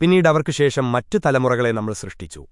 പിന്നീട് അവർക്കു ശേഷം മറ്റു തലമുറകളെ നമ്മൾ സൃഷ്ടിച്ചു.